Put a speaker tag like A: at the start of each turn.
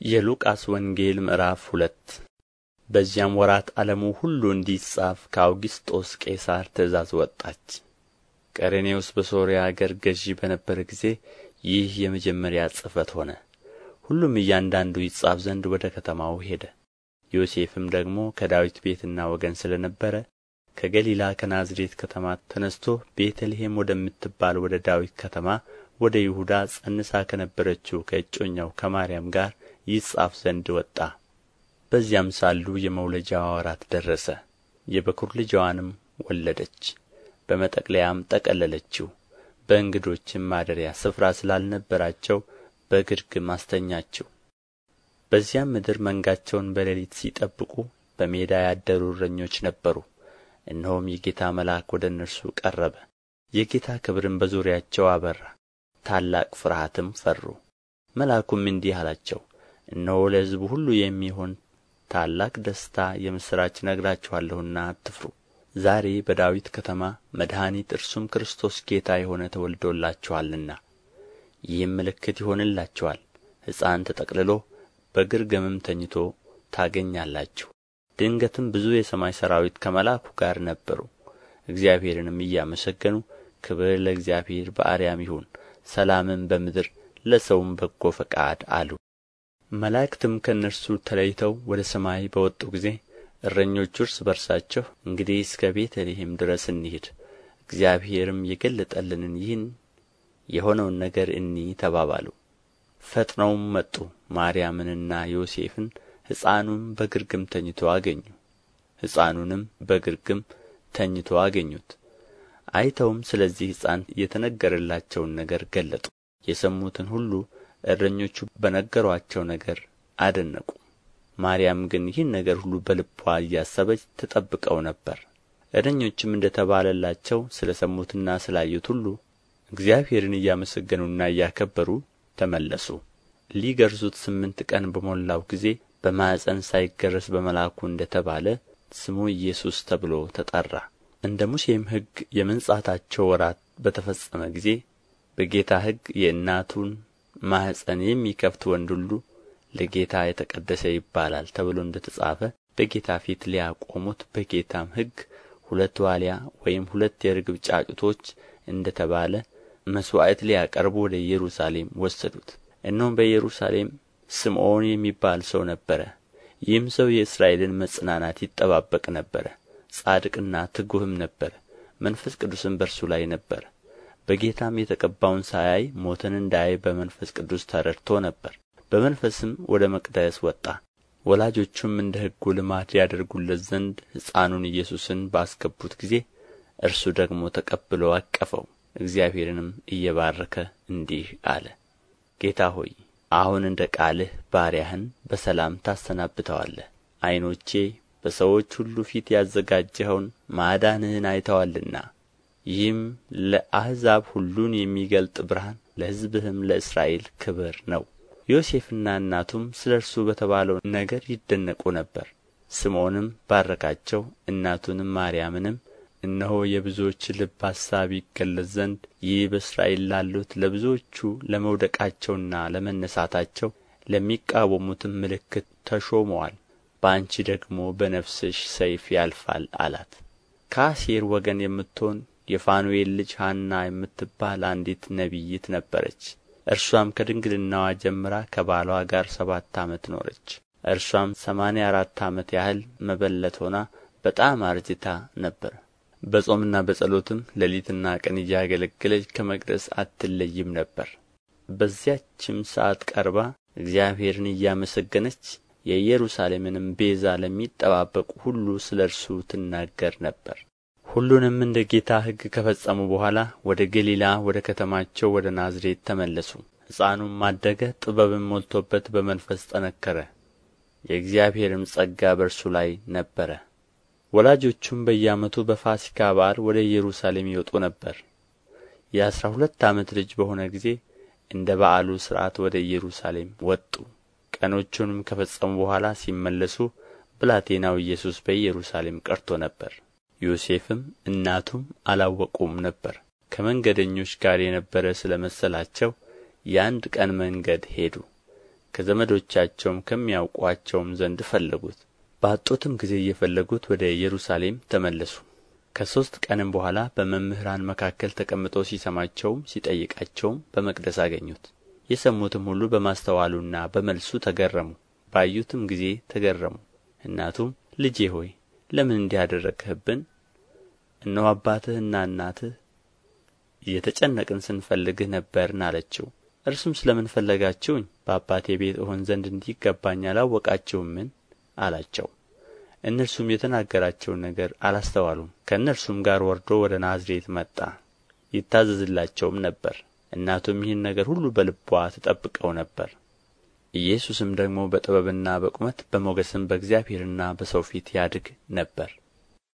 A: የሉቃስ ወንጌል ምዕራፍ ሁለት በዚያም ወራት ዓለሙ ሁሉ እንዲጻፍ ከአውግስጦስ ቄሳር ትእዛዝ ወጣች። ቀሬኔዎስ በሶርያ አገር ገዢ በነበረ ጊዜ ይህ የመጀመሪያ ጽሕፈት ሆነ። ሁሉም እያንዳንዱ ይጻፍ ዘንድ ወደ ከተማው ሄደ። ዮሴፍም ደግሞ ከዳዊት ቤትና ወገን ስለ ነበረ ከገሊላ ከናዝሬት ከተማ ተነስቶ ቤተ ልሔም ወደምትባል ወደ ዳዊት ከተማ ወደ ይሁዳ ፀንሳ ከነበረችው ከእጮኛው ከማርያም ጋር ይጻፍ ዘንድ ወጣ። በዚያም ሳሉ የመውለጃዋ ወራት ደረሰ። የበኵር ልጅዋንም ወለደች። በመጠቅለያም ጠቀለለችው። በእንግዶችም ማደሪያ ስፍራ ስላልነበራቸው በግርግም አስተኛችው። በዚያም ምድር መንጋቸውን በሌሊት ሲጠብቁ በሜዳ ያደሩ እረኞች ነበሩ። እነሆም የጌታ መልአክ ወደ እነርሱ ቀረበ፣ የጌታ ክብርም በዙሪያቸው አበራ፣ ታላቅ ፍርሃትም ፈሩ። መልአኩም እንዲህ አላቸው፣ እነሆ ለሕዝቡ ሁሉ የሚሆን ታላቅ ደስታ የምሥራች እነግራችኋለሁና አትፍሩ። ዛሬ በዳዊት ከተማ መድኃኒት እርሱም ክርስቶስ ጌታ የሆነ ተወልዶላችኋልና። ይህም ምልክት ይሆንላችኋል፣ ሕፃን ተጠቅልሎ በግርግምም ተኝቶ ታገኛላችሁ። ድንገትም ብዙ የሰማይ ሠራዊት ከመልአኩ ጋር ነበሩ፣ እግዚአብሔርንም እያመሰገኑ ክብር ለእግዚአብሔር በአርያም ይሁን፣ ሰላምም በምድር ለሰውም በጎ ፈቃድ አሉ። መላእክትም ከእነርሱ ተለይተው ወደ ሰማይ በወጡ ጊዜ እረኞቹ እርስ በርሳቸው እንግዲህ እስከ ቤተ ልሔም ድረስ እንሂድ፣ እግዚአብሔርም የገለጠልንን ይህን የሆነውን ነገር እንይ ተባባሉ። ፈጥነውም መጡ፣ ማርያምንና ዮሴፍን ሕፃኑም በግርግም ተኝቶ አገኙ። ሕፃኑንም በግርግም ተኝቶ አገኙት። አይተውም ስለዚህ ሕፃን የተነገረላቸውን ነገር ገለጡ። የሰሙትን ሁሉ እረኞቹ በነገሩአቸው ነገር አደነቁ። ማርያም ግን ይህን ነገር ሁሉ በልቧ እያሰበች ትጠብቀው ነበር። እረኞችም እንደ ተባለላቸው ስለ ሰሙትና ስላዩት ሁሉ እግዚአብሔርን እያመሰገኑና እያከበሩ ተመለሱ። ሊገርዙት ስምንት ቀን በሞላው ጊዜ በማኅፀን ሳይገረዝ በመልአኩ እንደ ተባለ ስሙ ኢየሱስ ተብሎ ተጠራ። እንደ ሙሴም ሕግ የመንጻታቸው ወራት በተፈጸመ ጊዜ በጌታ ሕግ የእናቱን ማኅፀን የሚከፍት ወንድ ሁሉ ለጌታ የተቀደሰ ይባላል ተብሎ እንደ ተጻፈ በጌታ ፊት ሊያቆሙት በጌታም ሕግ ሁለት ዋሊያ ወይም ሁለት የርግብ ጫጩቶች እንደ ተባለ መሥዋዕት ሊያቀርቡ ወደ ኢየሩሳሌም ወሰዱት። እነሆም በኢየሩሳሌም ስምዖን የሚባል ሰው ነበረ። ይህም ሰው የእስራኤልን መጽናናት ይጠባበቅ ነበረ። ጻድቅና ትጉህም ነበረ። መንፈስ ቅዱስም በእርሱ ላይ ነበረ። በጌታም የተቀባውን ሳያይ ሞትን እንዳያይ በመንፈስ ቅዱስ ተረድቶ ነበር። በመንፈስም ወደ መቅደስ ወጣ። ወላጆቹም እንደ ሕጉ ልማድ ያደርጉለት ዘንድ ሕፃኑን ኢየሱስን ባስገቡት ጊዜ እርሱ ደግሞ ተቀብሎ አቀፈው። እግዚአብሔርንም እየባረከ እንዲህ አለ፣ ጌታ ሆይ አሁን እንደ ቃልህ ባሪያህን በሰላም ታሰናብተዋለህ። ዐይኖቼ በሰዎች ሁሉ ፊት ያዘጋጀኸውን ማዳንህን አይተዋልና ይህም ለአሕዛብ ሁሉን የሚገልጥ ብርሃን ለሕዝብህም ለእስራኤል ክብር ነው። ዮሴፍና እናቱም ስለ እርሱ በተባለው ነገር ይደነቁ ነበር። ስምዖንም ባረካቸው፣ እናቱንም ማርያምንም እነሆ የብዙዎች ልብ አሳብ ይገለጥ ዘንድ ይህ በእስራኤል ላሉት ለብዙዎቹ ለመውደቃቸውና ለመነሳታቸው ለሚቃወሙትም ምልክት ተሾመዋል በአንቺ ደግሞ በነፍስሽ ሰይፍ ያልፋል አላት ከአሴር ወገን የምትሆን የፋኑኤል ልጅ ሐና የምትባል አንዲት ነቢይት ነበረች። እርሷም ከድንግልናዋ ጀምራ ከባሏ ጋር ሰባት ዓመት ኖረች። እርሷም ሰማንያ አራት ዓመት ያህል መበለት ሆና በጣም አርጅታ ነበር። በጾምና በጸሎትም ሌሊትና ቀን እያገለገለች ከመቅደስ አትለይም ነበር። በዚያችም ሰዓት ቀርባ እግዚአብሔርን እያመሰገነች የኢየሩሳሌምንም ቤዛ ለሚጠባበቁ ሁሉ ስለ እርሱ ትናገር ነበር ሁሉንም እንደ ጌታ ሕግ ከፈጸሙ በኋላ ወደ ገሊላ ወደ ከተማቸው ወደ ናዝሬት ተመለሱ። ሕፃኑም አደገ ጥበብም ሞልቶበት በመንፈስ ጠነከረ። የእግዚአብሔርም ጸጋ በእርሱ ላይ ነበረ። ወላጆቹም በየዓመቱ በፋሲካ በዓል ወደ ኢየሩሳሌም ይወጡ ነበር። የአሥራ ሁለት ዓመት ልጅ በሆነ ጊዜ እንደ በዓሉ ሥርዓት ወደ ኢየሩሳሌም ወጡ። ቀኖቹንም ከፈጸሙ በኋላ ሲመለሱ ብላቴናው ኢየሱስ በኢየሩሳሌም ቀርቶ ነበር ዮሴፍም እናቱም አላወቁም ነበር። ከመንገደኞች ጋር የነበረ ስለ መሰላቸው የአንድ ቀን መንገድ ሄዱ። ከዘመዶቻቸውም ከሚያውቋቸውም ዘንድ ፈለጉት። ባጡትም ጊዜ እየፈለጉት ወደ ኢየሩሳሌም ተመለሱ። ከሦስት ቀንም በኋላ በመምህራን መካከል ተቀምጦ ሲሰማቸውም ሲጠይቃቸውም በመቅደስ አገኙት። የሰሙትም ሁሉ በማስተዋሉና በመልሱ ተገረሙ። ባዩትም ጊዜ ተገረሙ። እናቱም ልጄ ሆይ ለምን እንዲህ አደረግህብን እነሆ አባትህና እናትህ እየተጨነቅን ስንፈልግህ ነበርን አለችው። እርሱም ስለ ምን ፈለጋችሁኝ? በአባቴ ቤት እሆን ዘንድ እንዲገባኝ አላወቃችሁምን? አላቸው። እነርሱም የተናገራቸውን ነገር አላስተዋሉም። ከእነርሱም ጋር ወርዶ ወደ ናዝሬት መጣ ይታዘዝላቸውም ነበር። እናቱም ይህን ነገር ሁሉ በልቧ ትጠብቀው ነበር ኢየሱስም ደግሞ በጥበብና በቁመት በሞገስም በእግዚአብሔርና በሰው ፊት ያድግ ነበር